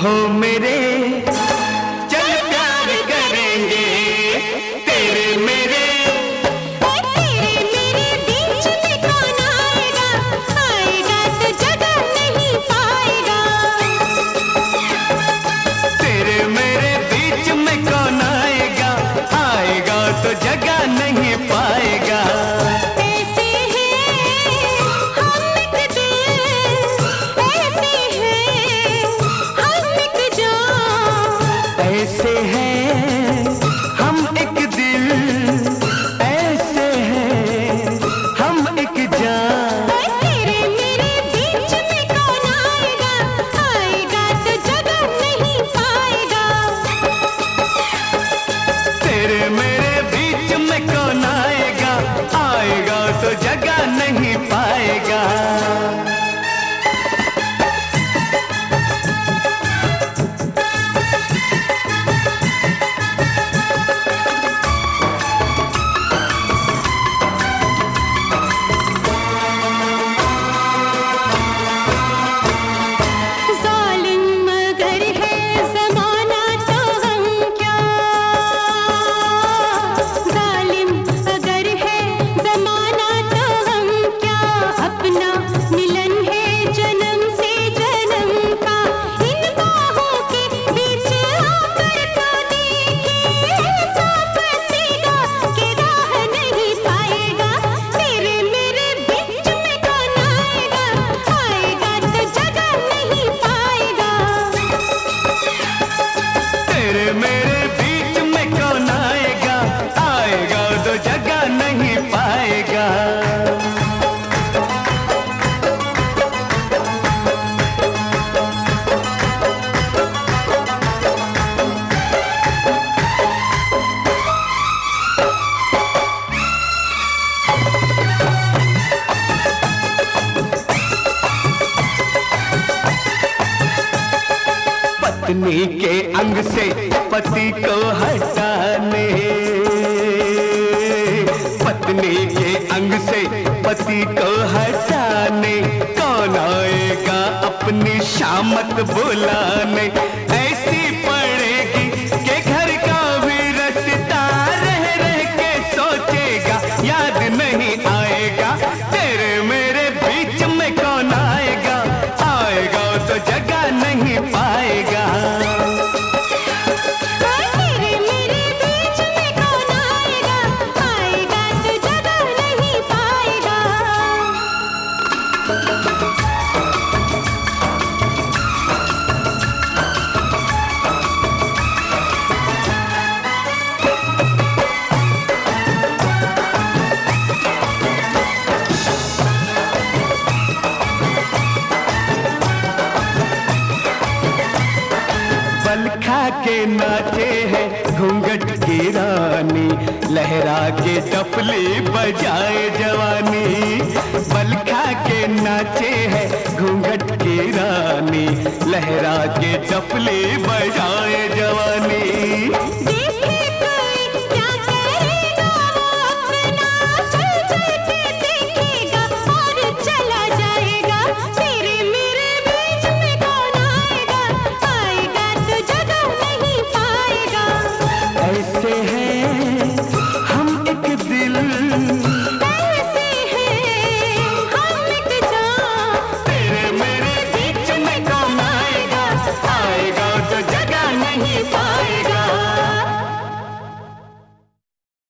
हो मेरे। चल प्यार करेंगे तेरे मेरे। तेरे मेरे बीच में कौन आएगा? आएगा तो जगह नहीं पाएगा। तेरे मेरे बीच में कौन आएगा? आएगा तो जगह नहीं पत्नी के अंग से पति को हटाने। पत्नी के अंग से पति को हटाने। कौन आएगा अपनी शामत बुलाने? खा के नाचे है, घूंघट की रानी। लहरा के टफली बजाए जवानी। बल खा के नाचे है, घूंघट की रानी। लहरा के टपली बजाए जवानी।